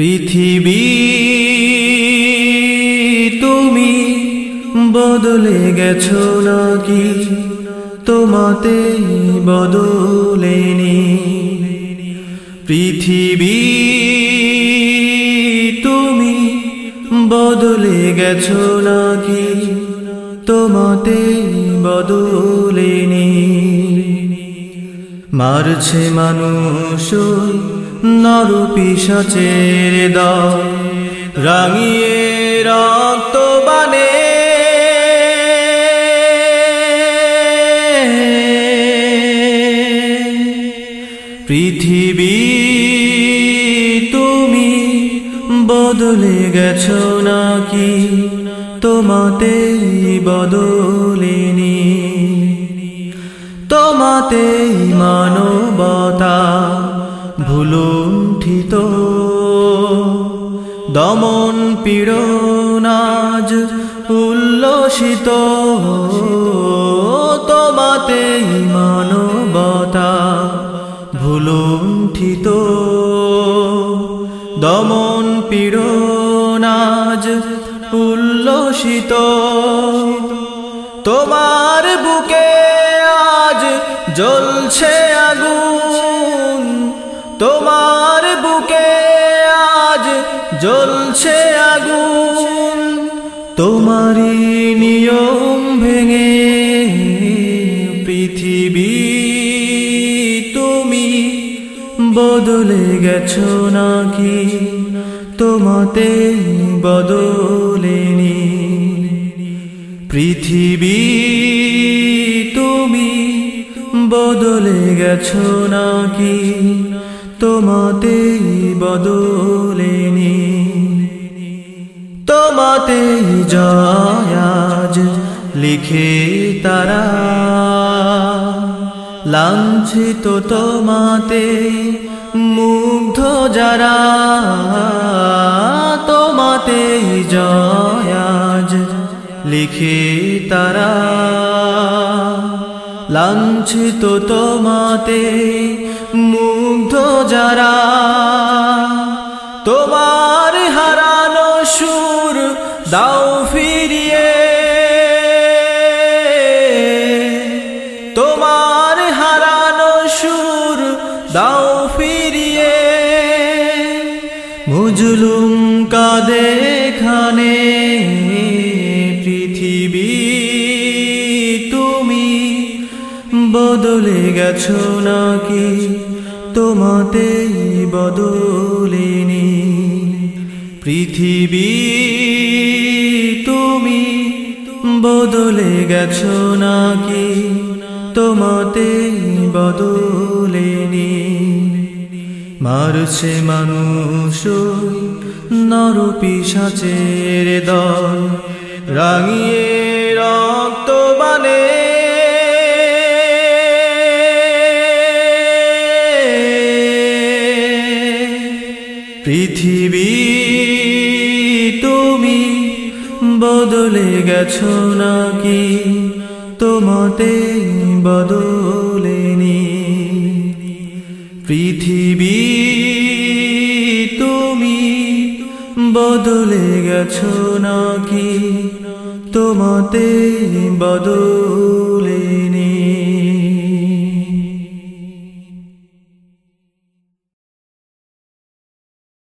পৃথিবী, তুমি বদলে গেছো নাকি? তোমাতে বদলেনি পৃথিবী, তুমি বদলে গেছো নাকি? তোমাতে বদলেনি মারছে মানুষ নর পিসাচের দল রক্ত বানে। পৃথিবী তুমি বদলে গেছো নাকি? তোমাতে বদলেনি তোমাতে মানবতা ভুলুণ্ঠিত দমন পীড়নাজ উল্লসিত। তোমাতে মানবতা ভুলুণ্ঠিত দমন পীড়নাজ উল্লসিত। তোমার বুকে আজ জ্বলছে আগুন। তোমার বুকে আজ জ্বলছে আগুন। তোমারই নিয়ম ভেঙে পৃথিবী, তুমি বদলে গেছো নাকি? তোমাতে বদলেনি পৃথিবী, তুমি বদলে গেছো নাকি? তোমাতে বদলেনি তোমাতে জয়াজ লিখে তারা। লাঞ্ছিত তোমাতে মুগ্ধ যারা তোমাতে জয়াজ লিখে তারা। লাঞ্ছিত তোমাতে মুগ্ধ যারা, তোমার হারানো সুর দাও ফিরিয়ে। তোমার হারানো সুর দাও ফিরিয়ে। মুজলুম কাদে খানে পৃথিবী বদলে গেছো নাকি? তোমাতে বদলেনি পৃথিবী, তুমি বদলে গেছো নাকি? তোমাতে বদলেনি মারছে মানুষ নর পিসাচের দল, রাঙিয়ে পৃথিবী তুমি বদলে গেছো নাকি? তোমাতে বদলেনি পৃথিবী তুমি বদলে গেছো নাকি? তোমাতে বদলেনি